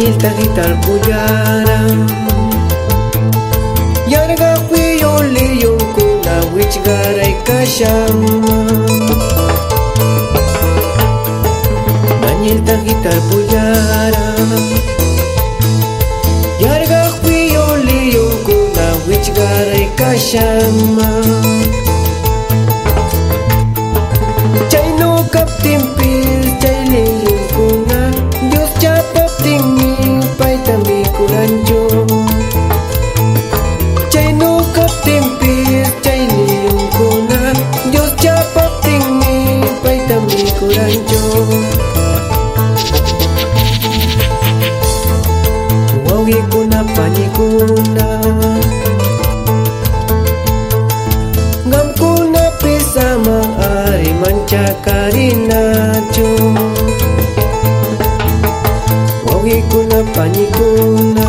Nanyilta hital pujara Yarga kuyo liyo kuna wich garay kashama Nanyilta hital pujara Yarga kuyo liyo kuna wich garay paitami kuranjo Chayno kaptim pil chayli kuna Dios chapap tingi paitami kuranjo Wawi kuna pani kuna Ngam kuna pisama ari mancaka panikuna panikuna